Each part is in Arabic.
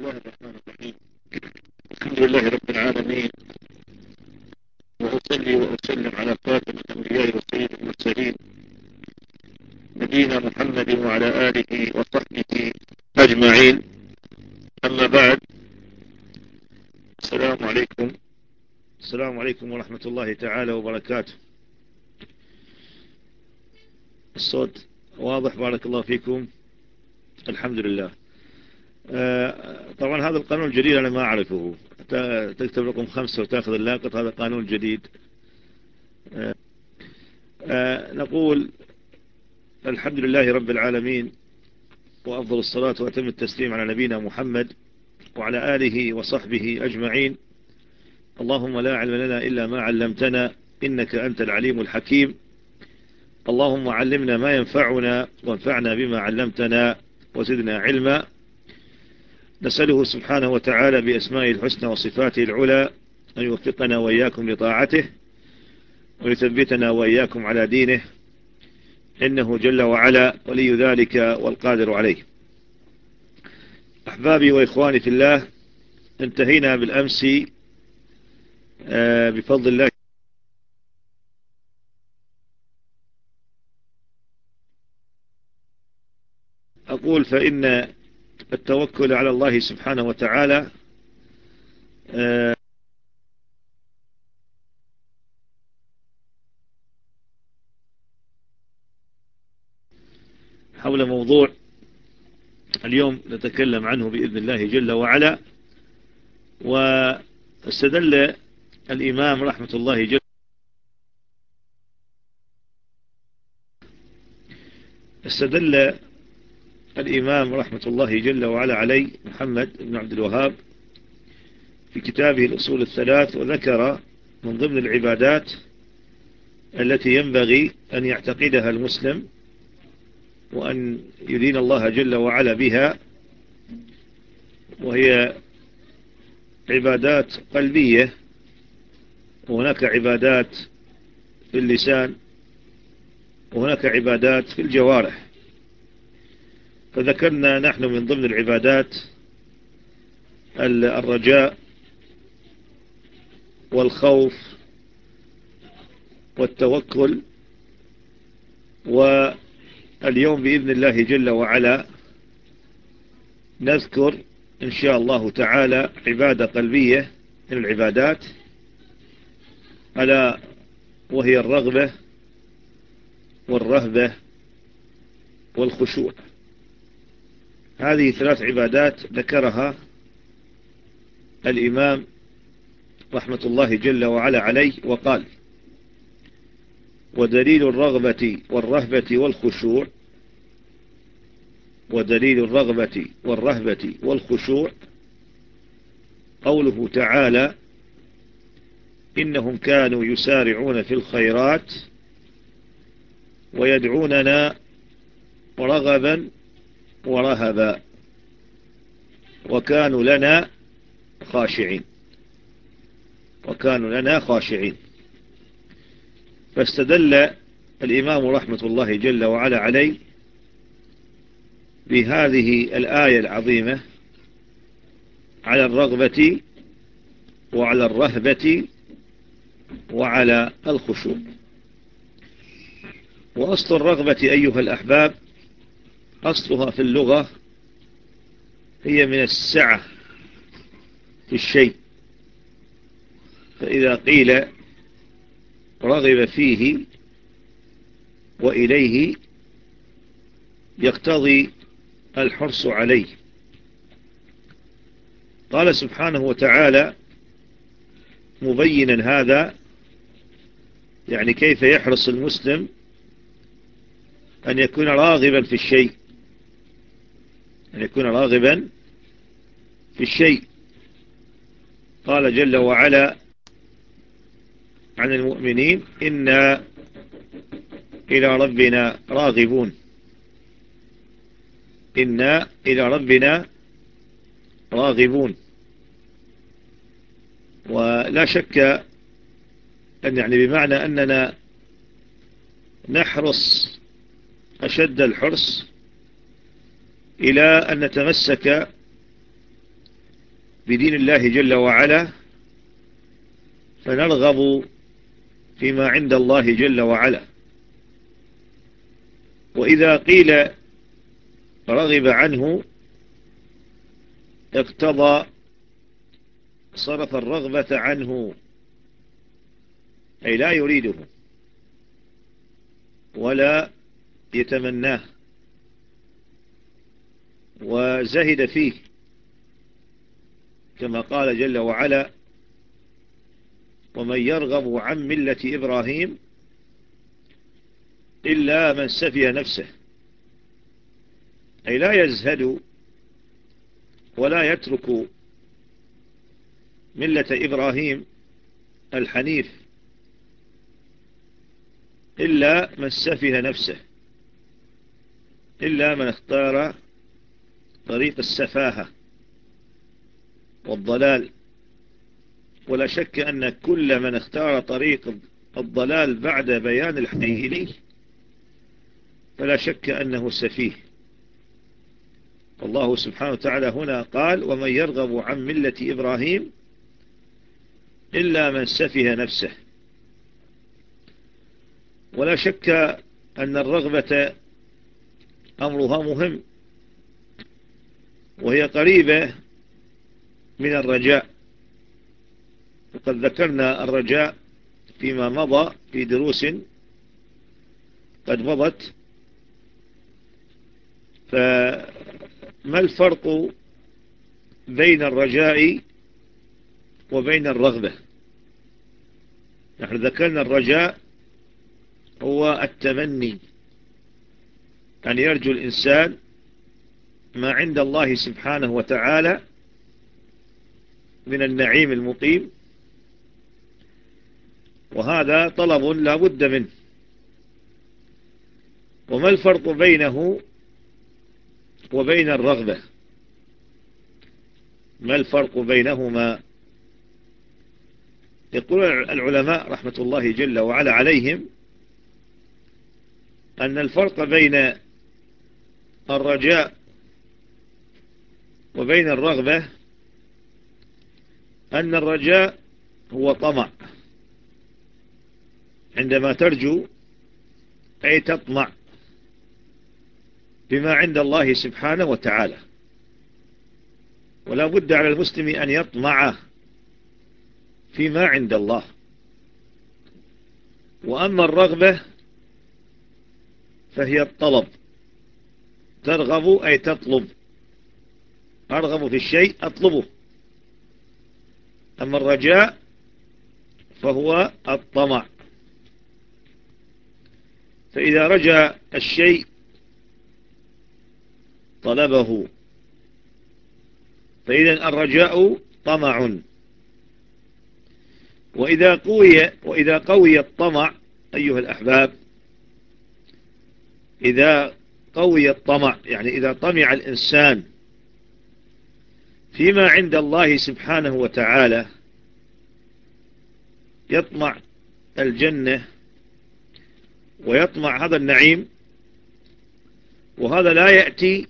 الله الرحمن الرحيم. الحمد لله رب العالمين. وأصلي وأسلم على خاتم الأنبياء وسيد المرسلين. نبينا محمد وعلى آله وصحبه أجمعين. أما بعد السلام عليكم. السلام عليكم ورحمة الله تعالى وبركاته. الصوت واضح بارك الله فيكم. الحمد لله. طبعا هذا القانون الجديد أنا ما أعرفه. تكتب رقم خمسة وتأخذ اللاقط هذا قانون جديد. آه، آه، نقول الحمد لله رب العالمين وأفضل الصلاة وأتم التسليم على نبينا محمد وعلى آله وصحبه أجمعين. اللهم لا علم لنا إلا ما علمتنا إنك أنت العليم الحكيم. اللهم علمنا ما ينفعنا وانفعنا بما علمتنا وزدنا علما. نسأله سبحانه وتعالى بأسمائه الحسنى وصفاته العلى أن يوفقنا وإياكم لطاعته ويثبتنا وإياكم على دينه إنه جل وعلا ولي ذلك والقادر عليه. أحبابي وإخواني في الله انتهينا بالأمس آه، بفضل الله أقول فإن التوكل على الله سبحانه وتعالى آه، حول موضوع اليوم نتكلم عنه بإذن الله جل وعلا. واستدل الإمام رحمة الله جل استدل الإمام رحمة الله جل وعلا عليه محمد بن عبد الوهاب في كتابه الأصول الثلاث وذكر من ضمن العبادات التي ينبغي أن يعتقدها المسلم وأن يدين الله جل وعلا بها وهي عبادات قلبية. وهناك عبادات في اللسان وهناك عبادات في الجوارح. فذكرنا نحن من ضمن العبادات الرجاء والخوف والتوكل واليوم بإذن الله جل وعلا نذكر إن شاء الله تعالى عبادة قلبية من العبادات ألا وهي الرغبة والرهبة والخشوع. هذه ثلاث عبادات ذكرها الإمام رحمة الله جل وعلا عليه وقال ودليل الرغبة والرهبة والخشوع ودليل الرغبة والرهبة والخشوع قوله تعالى إنهم كانوا يسارعون في الخيرات ويدعوننا رغبا ورهبا وكانوا لنا خاشعين. وكانوا لنا خاشعين. فاستدل الإمام رحمة الله جل وعلا عليه بهذه الآية العظيمة على الرغبة وعلى الرهبة وعلى الخشوع. وأصل الرغبة أيها الأحباب أصلها في اللغة هي من السعة في الشيء. فإذا قيل رغب فيه وإليه يقتضي الحرص عليه. قال سبحانه وتعالى مبينا هذا يعني كيف يحرص المسلم أن يكون راغبا في الشيء. أن يكون راغبا في الشيء. قال جل وعلا عن المؤمنين إنا إلى ربنا راغبون. إنا إلى ربنا راغبون. ولا شك أن يعني بمعنى أننا نحرص أشد الحرص إلى أن نتمسك بدين الله جل وعلا فنرغب فيما عند الله جل وعلا. وإذا قيل رغب عنه اقتضى صرف الرغبة عنه أي لا يريده ولا يتمناه. وزهد فيه. كما قال جل وعلا ومن يرغب عن ملة إبراهيم إلا من سفي نفسه. أي لا يزهد ولا يترك ملة إبراهيم الحنيف إلا من سفه نفسه إلا من اختار طريق السفاهة والضلال. ولا شك أن كل من اختار طريق الضلال بعد بيان الحقيقي فلا شك أنه سفيه. الله سبحانه وتعالى هنا قال ومن يرغب عن ملة إبراهيم إلا من سفه نفسه. ولا شك أن الرغبة أمرها مهم. وهي قريبة من الرجاء. وقد ذكرنا الرجاء فيما مضى في دروس قد مضت. فما الفرق بين الرجاء وبين الرغبة؟ نحن ذكرنا الرجاء هو التمني. أن يرجو الإنسان ما عند الله سبحانه وتعالى من النعيم المقيم. وهذا طلب لا بد منه. وما الفرق بينه وبين الرغبة؟ ما الفرق بينهما؟ يقول العلماء رحمة الله جل وعلا عليهم أن الفرق بين الرجاء وبين الرغبة أن الرجاء هو طمع. عندما ترجو أي تطمع بما عند الله سبحانه وتعالى. ولا بد على المسلم أن يطمع فيما عند الله. وأما الرغبة فهي الطلب. ترغب أي تطلب. أرغب في الشيء أطلبه. أما الرجاء فهو الطمع. فإذا رجى الشيء طلبه. فإذا الرجاء طمع. وإذا قوي وإذا قوي الطمع أيها الأحباب إذا قوي الطمع يعني إذا طمع الإنسان فيما عند الله سبحانه وتعالى يطمع الجنة ويطمع هذا النعيم وهذا لا يأتي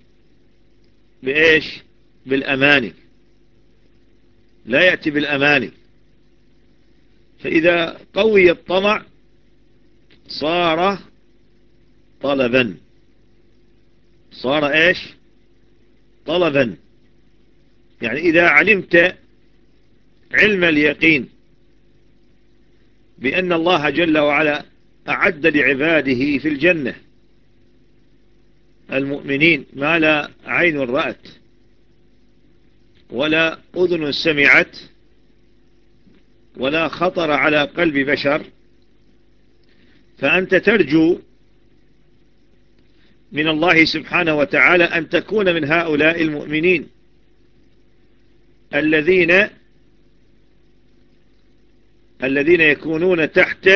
بإيش؟ بالأماني. لا يأتي بالأماني. فإذا قوي الطمع صار طلبا. صار إيش؟ طلبا. يعني إذا علمت علم اليقين بأن الله جل وعلا أعد لعباده في الجنة. المؤمنين ما لا عين رأت ولا أذن سمعت ولا خطر على قلب بشر فأنت ترجو من الله سبحانه وتعالى أن تكون من هؤلاء المؤمنين. الذين الذين يكونون تحت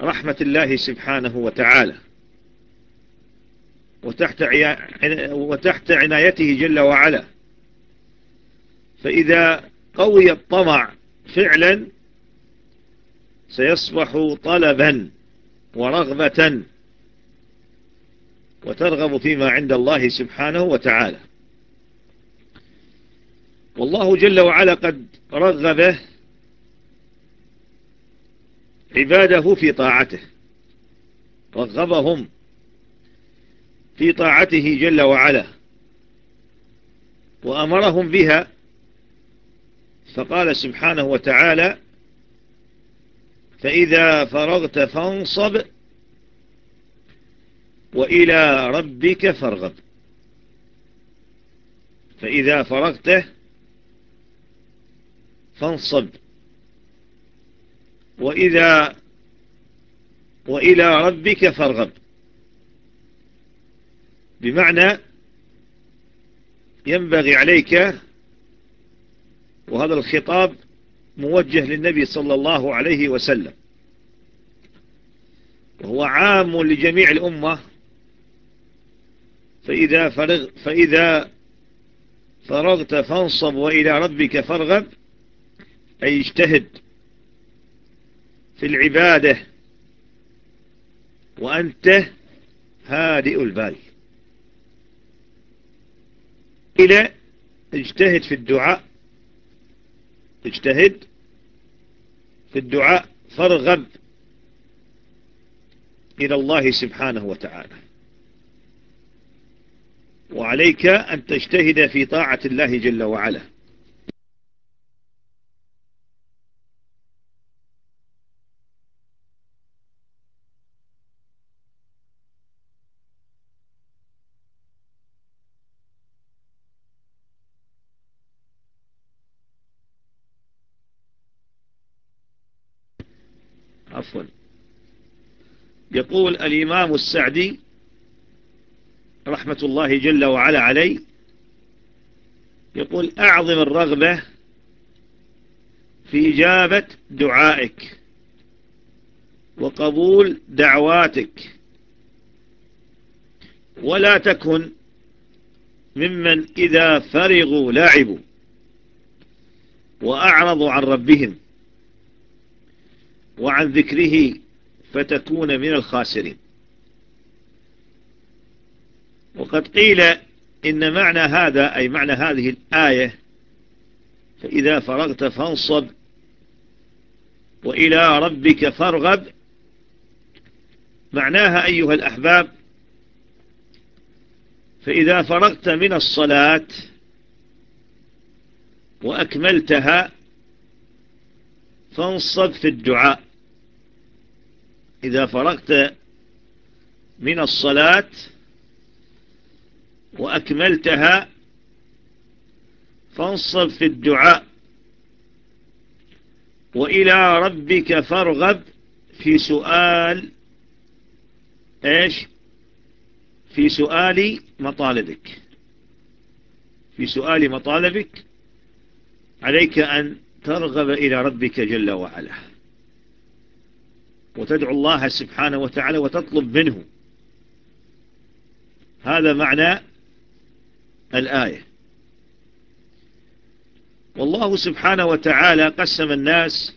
رحمة الله سبحانه وتعالى وتحت, وتحت عنايته جل وعلا. فإذا قوي الطمع فعلا سيصبح طلبا ورغبة وترغب فيما عند الله سبحانه وتعالى. والله جل وعلا قد رغب عباده في طاعته. رغبهم في طاعته جل وعلا. وأمرهم بها فقال سبحانه وتعالى فإذا فرغت فانصب وإلى ربك فارغب. فإذا فرغت فانصب. وإذا وإلى ربك فارغب. بمعنى ينبغي عليك وهذا الخطاب موجه للنبي صلى الله عليه وسلم. وهو عام لجميع الأمة. فإذا, فرغ فإذا فرغت فانصب وإلى ربك فارغب أي اجتهد في العبادة وأنت هادئ البال. إلى اجتهد في الدعاء. اجتهد في الدعاء فارغب إلى الله سبحانه وتعالى. وعليك أن تجتهد في طاعة الله جل وعلا. يقول الإمام السعدي رحمة الله جل وعلا عليه يقول أعظم الرغبة في إجابة دعائك وقبول دعواتك ولا تكن ممن إذا فرغوا لاعبوا وأعرضوا عن ربهم وعن ذكره فتكون من الخاسرين. وقد قيل إن معنى هذا أي معنى هذه الآية فإذا فرغت فانصب وإلى ربك فارغب معناها أيها الأحباب فإذا فرغت من الصلاة وأكملتها فانصب في الدعاء. إذا فرغت من الصلاة وأكملتها فانصب في الدعاء وإلى ربك فارغب في سؤال إيش؟ في سؤال مطالبك. في سؤال مطالبك عليك أن ترغب إلى ربك جل وعلا. وتدعو الله سبحانه وتعالى وتطلب منه. هذا معنى الآية. والله سبحانه وتعالى قسم الناس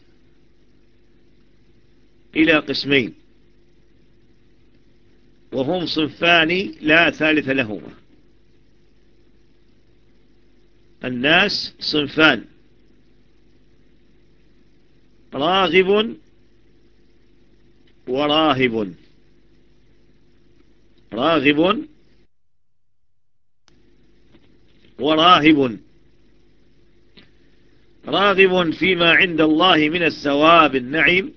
إلى قسمين. وهم صنفان لا ثالث لهما. الناس صنفان. راغب وراهب راغب. وراهب راغب فيما عند الله من الثواب النعيم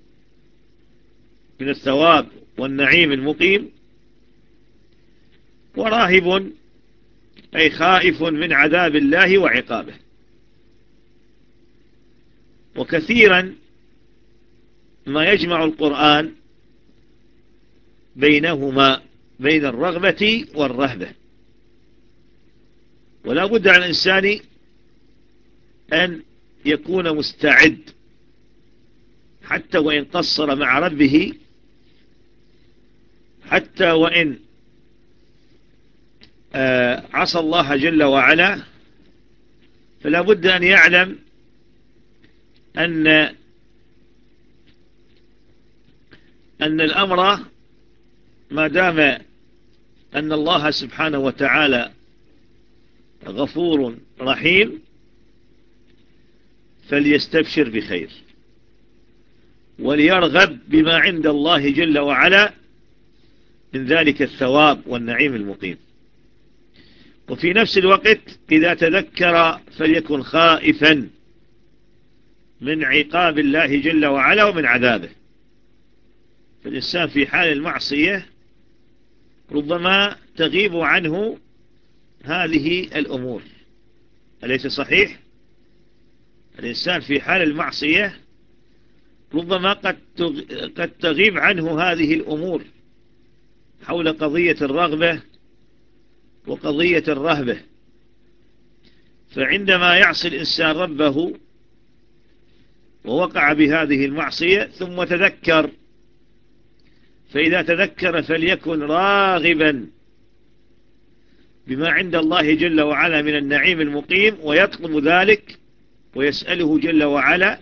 من الثواب والنعيم المقيم. وراهب أي خائف من عذاب الله وعقابه. وكثيرا ما يجمع القرآن بينهما بين الرغبة والرهبة. ولا بد على الإنسان أن يكون مستعد حتى وإن قصر مع ربه حتى وإن آه، عصى الله جل وعلا. فلا بد أن يعلم أن أن الأمر ما دام أن الله سبحانه وتعالى غفور رحيم فليستبشر بخير وليرغب بما عند الله جل وعلا من ذلك الثواب والنعيم المقيم. وفي نفس الوقت إذا تذكر فليكن خائفا من عقاب الله جل وعلا ومن عذابه. فالإنسان في حال المعصية ربما تغيب عنه هذه الأمور. أليس صحيح؟ الإنسان في حال المعصية ربما قد قد تغيب عنه هذه الأمور حول قضية الرغبة وقضية الرهبة. فعندما يعصي الإنسان ربه ووقع بهذه المعصية ثم تذكر فإذا تذكر فليكن راغبا بما عند الله جل وعلا من النعيم المقيم ويطلب ذلك ويسأله جل وعلا.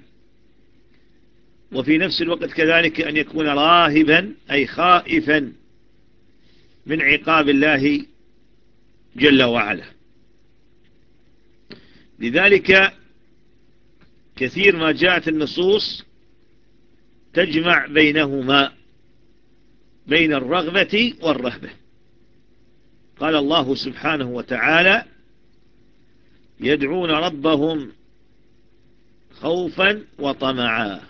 وفي نفس الوقت كذلك أن يكون راهبا أي خائفا من عقاب الله جل وعلا. لذلك كثير ما جاءت النصوص تجمع بينهما. بين الرغبة والرهبة. قال الله سبحانه وتعالى يدعون ربهم خوفا وطمعا.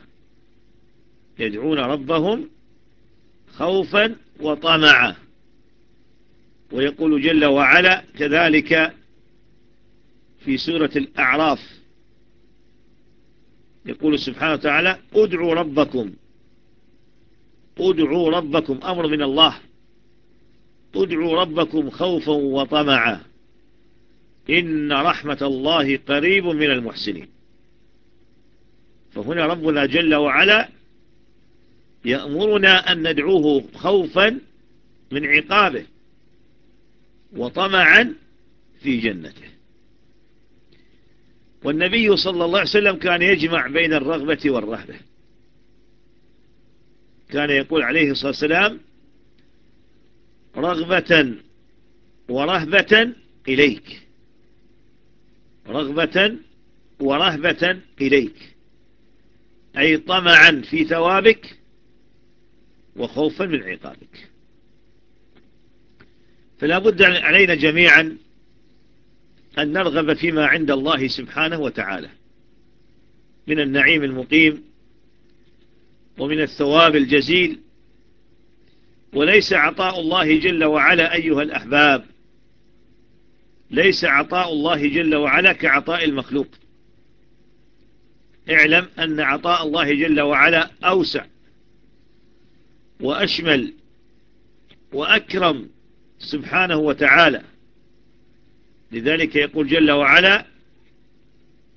يدعون ربهم خوفا وطمعا. ويقول جل وعلا كذلك في سورة الأعراف يقول سبحانه وتعالى ادعوا ربكم ادعوا ربكم أمر من الله. ادعوا ربكم خوفا وطمعا. إن رحمة الله قريب من المحسنين. فهنا ربنا جل وعلا يأمرنا أن ندعوه خوفا من عقابه وطمعا في جنته. والنبي صلى الله عليه وسلم كان يجمع بين الرغبة والرهبة. كان يقول عليه الصلاة والسلام رغبة ورهبة إليك. رغبة ورهبة إليك. أي طمعا في ثوابك وخوفا من عقابك. فلا بد علينا جميعا أن نرغب فيما عند الله سبحانه وتعالى من النعيم المقيم ومن الثواب الجزيل وليس عطاء الله جل وعلا أيها الأحباب. ليس عطاء الله جل وعلا كعطاء المخلوق. اعلم أن عطاء الله جل وعلا أوسع وأشمل وأكرم سبحانه وتعالى. لذلك يقول جل وعلا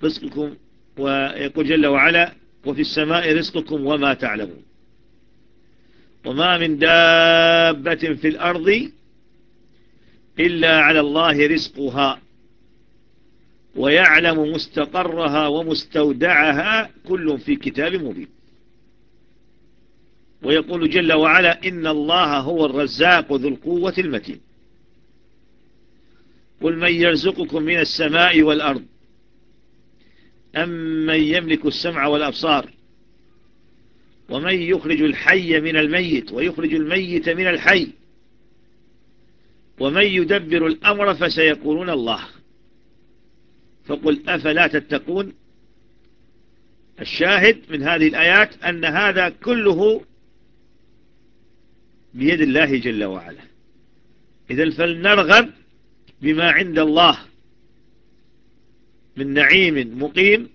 رزقكم ويقول جل وعلا وفي السماء رزقكم وما تعلمون. وما من دابة في الأرض إلا على الله رزقها ويعلم مستقرها ومستودعها كل في كتاب مبين. ويقول جل وعلا إن الله هو الرزاق ذو القوة المتين. قل من يرزقكم من السماء والأرض أم من يملك السمع والأبصار ومن يخرج الحي من الميت ويخرج الميت من الحي ومن يدبر الأمر فسيقولون الله. فقل أفلا تتقون؟ الشاهد من هذه الآيات أن هذا كله بيد الله جل وعلا. إذا فلنرغب بما عند الله. من نعيم مقيم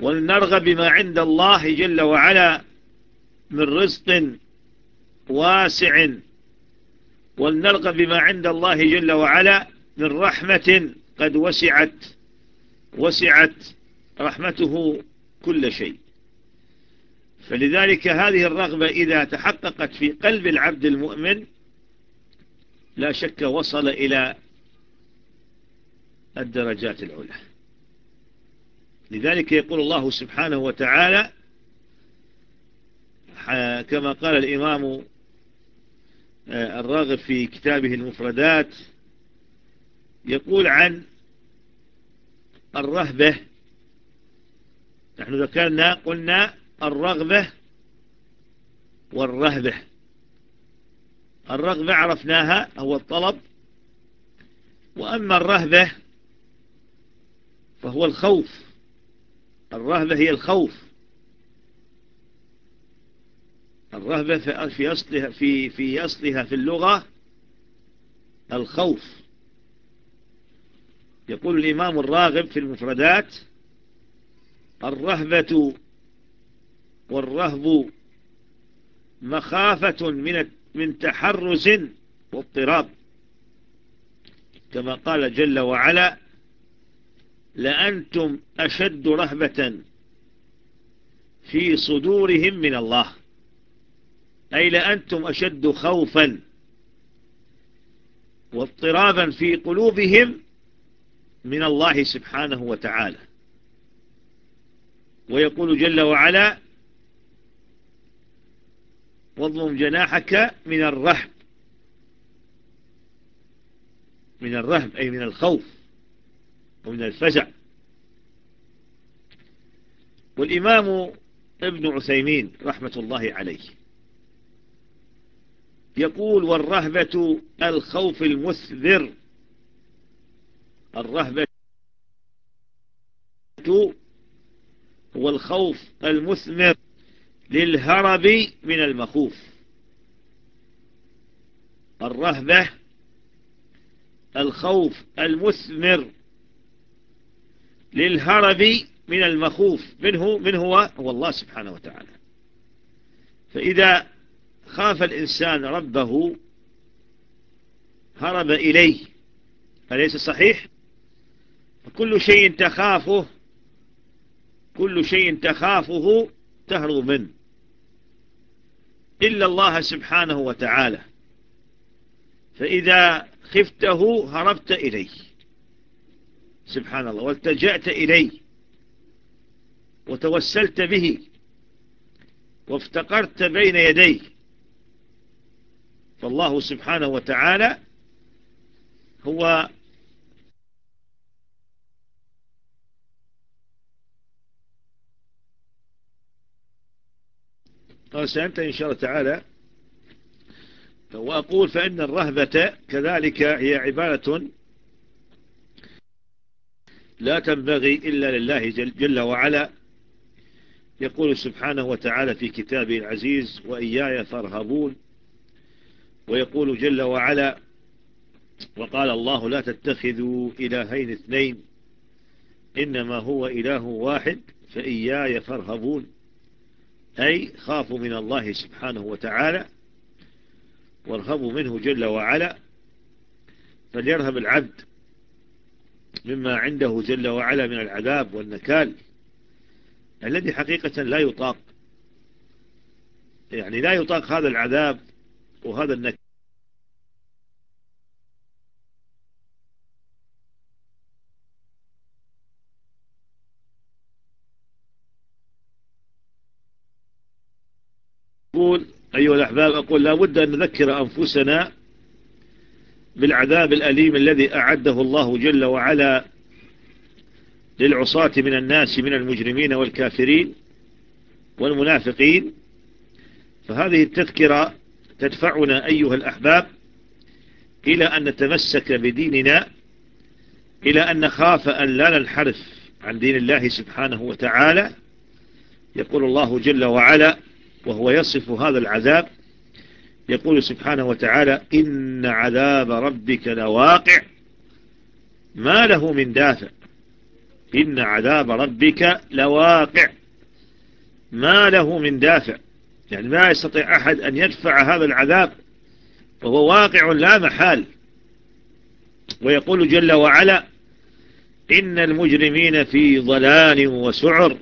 ولنرغب بما عند الله جل وعلا من رزق واسع ولنرغب بما عند الله جل وعلا من رحمة قد وسعت وسعت رحمته كل شيء. فلذلك هذه الرغبة إذا تحققت في قلب العبد المؤمن لا شك وصل إلى الدرجات العلى لذلك يقول الله سبحانه وتعالى كما قال الإمام آه، الراغب في كتابه المفردات يقول عن الرهبة. نحن ذكرنا قلنا الرغبة والرهبة. الرغبة عرفناها هو الطلب. وأما الرهبة فهو الخوف. الرهبة هي الخوف. الرهبة في أصلها في في أصلها في اللغة الخوف. يقول الإمام الراغب في المفردات الرهبة والرهب مخافة من من تحرز واضطراب. كما قال جل وعلا لأنتم أشد رهبة في صدورهم من الله. أي لأنتم أشد خوفا واضطرابا في قلوبهم من الله سبحانه وتعالى. ويقول جل وعلا واضمم جناحك من الرهب من الرهب أي من الخوف. ومن الفزع والإمام ابن عثيمين رحمة الله عليه يقول والرهبة الخوف المثذر. الرهبة هو الخوف المثمر للهرب من المخوف. الرهبة الخوف المثمر للهرب من المخوف. منه من هو؟ هو الله سبحانه وتعالى. فإذا خاف الإنسان ربه هرب إليه. أليس صحيح؟ كل شيء تخافه كل شيء تخافه تهرب منه. إلا الله سبحانه وتعالى. فإذا خفته هربت إليه. سبحان الله والتجأت إليه وتوسلت به وافتقرت بين يديه. فالله سبحانه وتعالى هو قال سأنتهي إن شاء الله تعالى وأقول فإن الرهبة كذلك هي عبارة لا تنبغي إلا لله جل وعلا. يقول سبحانه وتعالى في كتابه العزيز وإياي فارهبون. ويقول جل وعلا وقال الله لا تتخذوا إلهين اثنين إنما هو إله واحد فإياي فارهبون. أي خافوا من الله سبحانه وتعالى وارهبوا منه جل وعلا. فليرهب العبد. مما عنده جل وعلا من العذاب والنكال الذي حقيقة لا يطاق. يعني لا يطاق هذا العذاب وهذا النكال أيها الأحباب أقول لا بد أن نذكر أنفسنا بالعذاب الأليم الذي أعده الله جل وعلا للعصاة من الناس من المجرمين والكافرين والمنافقين. فهذه التذكرة تدفعنا أيها الأحباب إلى أن نتمسك بديننا إلى أن نخاف أن لا ننحرف عن دين الله سبحانه وتعالى. يقول الله جل وعلا وهو يصف هذا العذاب يقول سبحانه وتعالى إن عذاب ربك لواقع ما له من دافع. إن عذاب ربك لواقع ما له من دافع. يعني ما يستطيع أحد أن يدفع هذا العذاب وهو واقع لا محال. ويقول جل وعلا إن المجرمين في ضلال وسعر.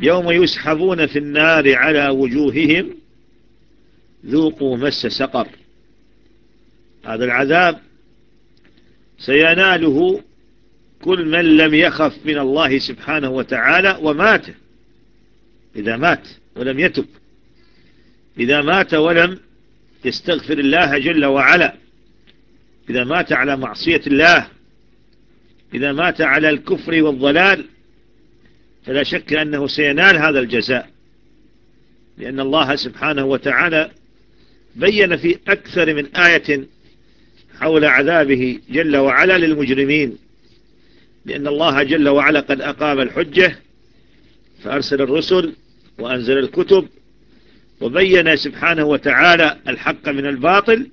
يوم يسحبون في النار على وجوههم ذوقوا مس سقر. هذا العذاب سيناله كل من لم يخف من الله سبحانه وتعالى ومات إذا مات ولم يتب. إذا مات ولم يستغفر الله جل وعلا. إذا مات على معصية الله. إذا مات على الكفر والضلال. فلا شك أنه سينال هذا الجزاء. لأن الله سبحانه وتعالى بين في أكثر من آية حول عذابه جل وعلا للمجرمين لأن الله جل وعلا قد أقام الحجة فأرسل الرسل وأنزل الكتب وبين سبحانه وتعالى الحق من الباطل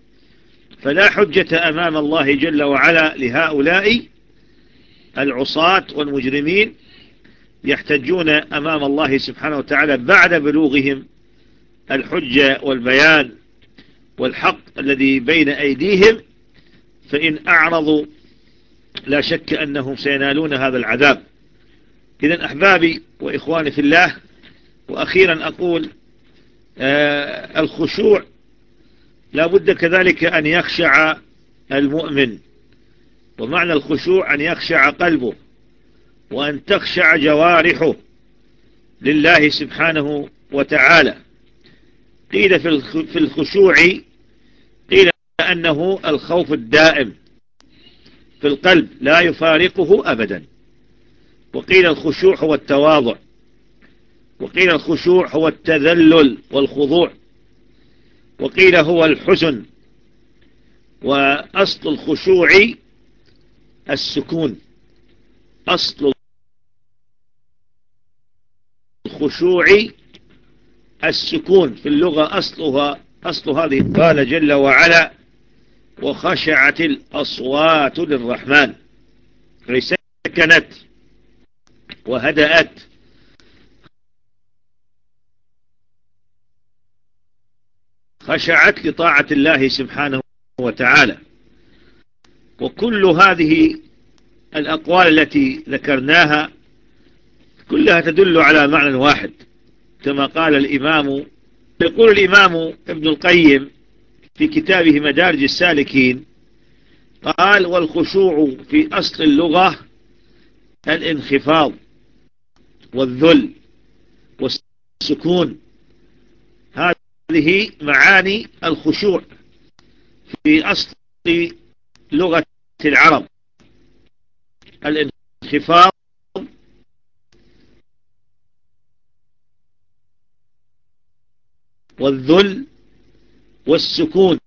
فلا حجة أمام الله جل وعلا لهؤلاء العصاة والمجرمين يحتجون أمام الله سبحانه وتعالى بعد بلوغهم الحجة والبيان. والحق الذي بين أيديهم فإن أعرضوا لا شك أنهم سينالون هذا العذاب. إذا أحبابي وإخواني في الله وأخيرا أقول آه الخشوع لا بد كذلك أن يخشع المؤمن ومعنى الخشوع أن يخشع قلبه وأن تخشع جوارحه لله سبحانه وتعالى. قيل في الخشوع أنه الخوف الدائم في القلب لا يفارقه أبدا. وقيل الخشوع هو التواضع. وقيل الخشوع هو التذلل والخضوع. وقيل هو الحزن. وأصل الخشوع السكون. أصل الخشوع السكون. في اللغة أصلها أصل هذه قال جل وعلا وخشعت الأصوات للرحمن. سكنت وهدأت. خشعت لطاعة الله سبحانه وتعالى. وكل هذه الأقوال التي ذكرناها كلها تدل على معنى واحد كما قال الإمام يقول الإمام ابن القيم في كتابه مدارج السالكين قال والخشوع في أصل اللغة الانخفاض والذل والسكون. هذه معاني الخشوع في أصل لغة العرب. الانخفاض والذل والسكون.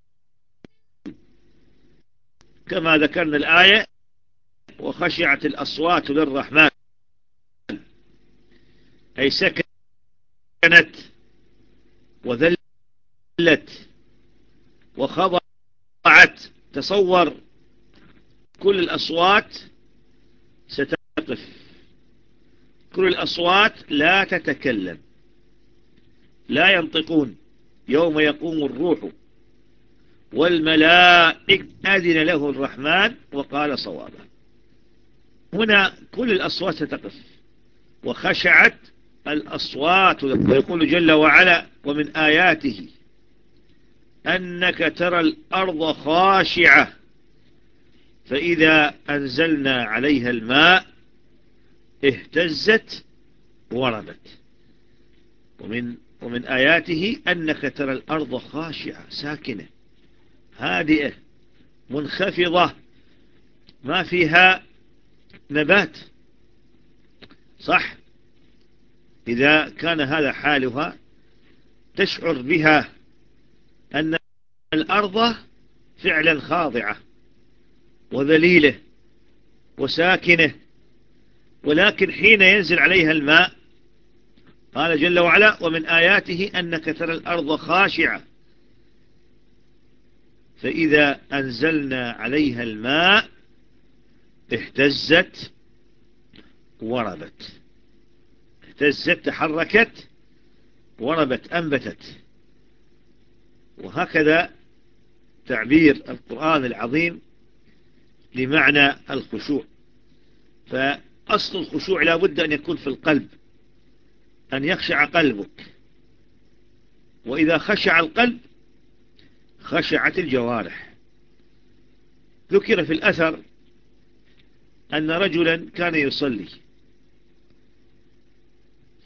كما ذكرنا الآية وخشعت الأصوات للرحمن. أي سكنت وذلت وخضعت. تصور كل الأصوات ستقف. كل الأصوات لا تتكلم لا ينطقون. يوم يقوم الروح والملائك أذن له الرحمن وقال صوابا. هنا كل الأصوات ستقف. وخشعت الأصوات. ويقول جل وعلا ومن آياته أنك ترى الأرض خاشعة فإذا أنزلنا عليها الماء اهتزت وربت ومن ومن آياته أنك ترى الأرض خاشعة ساكنة هادئة منخفضة ما فيها نبات. صح. إذا كان هذا حالها تشعر بها أن الأرض فعلا خاضعة وذليلة وساكنة ولكن حين ينزل عليها الماء قال جل وعلا ومن آياته أنك ترى الأرض خاشعة. فإذا أنزلنا عليها الماء اهتزت وربت. اهتزت تحركت وربت أنبتت. وهكذا تعبير القرآن العظيم لمعنى الخشوع. فأصل الخشوع لا بد أن يكون في القلب. أن يخشع قلبك. وإذا خشع القلب خشعت الجوارح. ذكر في الأثر أن رجلا كان يصلي.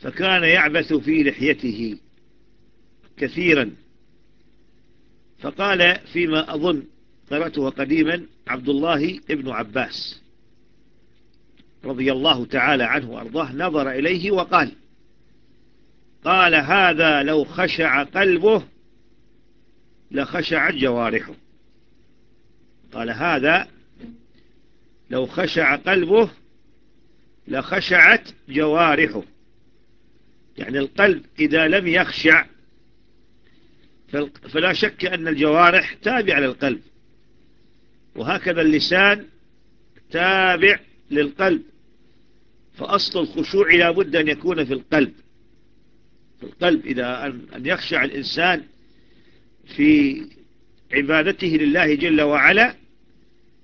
فكان يعبث في لحيته كثيرا. فقال فيما أظن قرأته قديما عبد الله ابن عباس رضي الله تعالى عنه وأرضاه نظر إليه وقال قال هذا لو خشع قلبه لخشعت جوارحه. قال هذا لو خشع قلبه لخشعت جوارحه. يعني القلب إذا لم يخشع فلا شك أن الجوارح تابعة للقلب. وهكذا اللسان تابع للقلب. فأصل الخشوع لا بد أن يكون في القلب. القلب إذا أن يخشع الإنسان في عبادته لله جل وعلا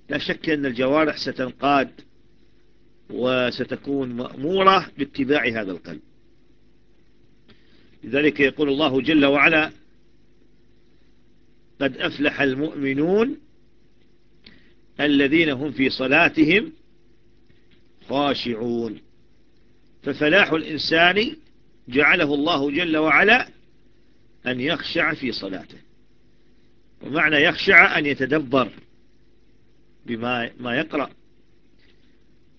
لا شك أن الجوارح ستنقاد وستكون مأمورة باتباع هذا القلب. لذلك يقول الله جل وعلا قد أفلح المؤمنون الذين هم في صلاتهم خاشعون. ففلاح الإنسان جعله الله جل وعلا أن يخشع في صلاته. ومعنى يخشع أن يتدبر بما ما يقرأ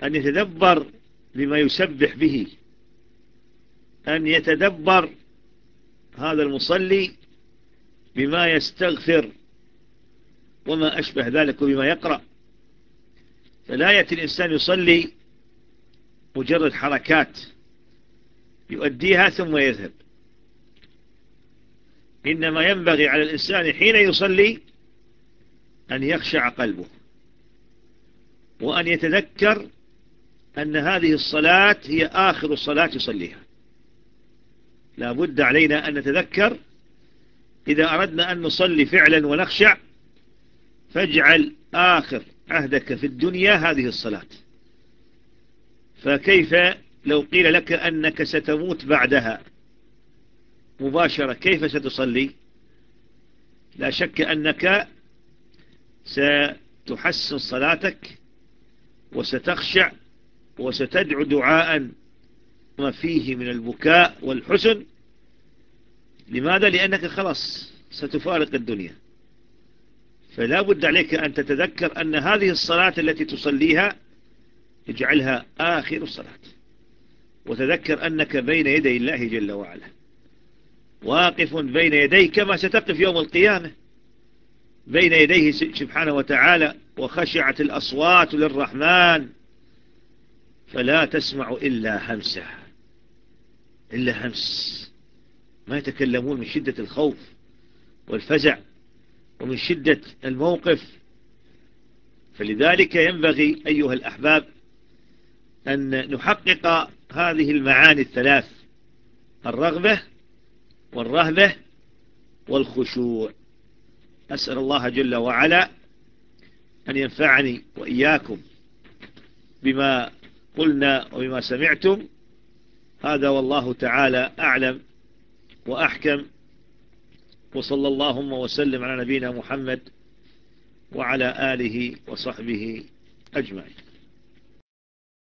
أن يتدبر بما يسبح به أن يتدبر هذا المصلي بما يستغفر وما أشبه ذلك بما يقرأ. فلا يأتي الإنسان يصلي مجرد حركات يؤديها ثم يذهب. إنما ينبغي على الإنسان حين يصلي أن يخشع قلبه وأن يتذكر أن هذه الصلاة هي آخر الصلاة يصليها. لا بد علينا أن نتذكر إذا أردنا أن نصلي فعلا ونخشع فاجعل آخر عهدك في الدنيا هذه الصلاة. فكيف لو قيل لك أنك ستموت بعدها مباشرة كيف ستصلي؟ لا شك أنك ستحسن صلاتك وستخشع وستدعو دعاء ما فيه من البكاء والحزن. لماذا؟ لأنك خلاص ستفارق الدنيا. فلا بد عليك أن تتذكر أن هذه الصلاة التي تصليها اجعلها آخر الصلاة. وتذكر أنك بين يدي الله جل وعلا. واقف بين يديه كما ستقف يوم القيامة. بين يديه سبحانه وتعالى وخشعت الأصوات للرحمن. فلا تسمع إلا همسة. إلا همس. ما يتكلمون من شدة الخوف والفزع ومن شدة الموقف. فلذلك ينبغي أيها الأحباب أن نحقق هذه المعاني الثلاث الرغبة والرهبة والخشوع. أسأل الله جل وعلا أن ينفعني وإياكم بما قلنا وبما سمعتم. هذا والله تعالى أعلم وأحكم. وصلى اللهم وسلم على نبينا محمد وعلى آله وصحبه أجمعين.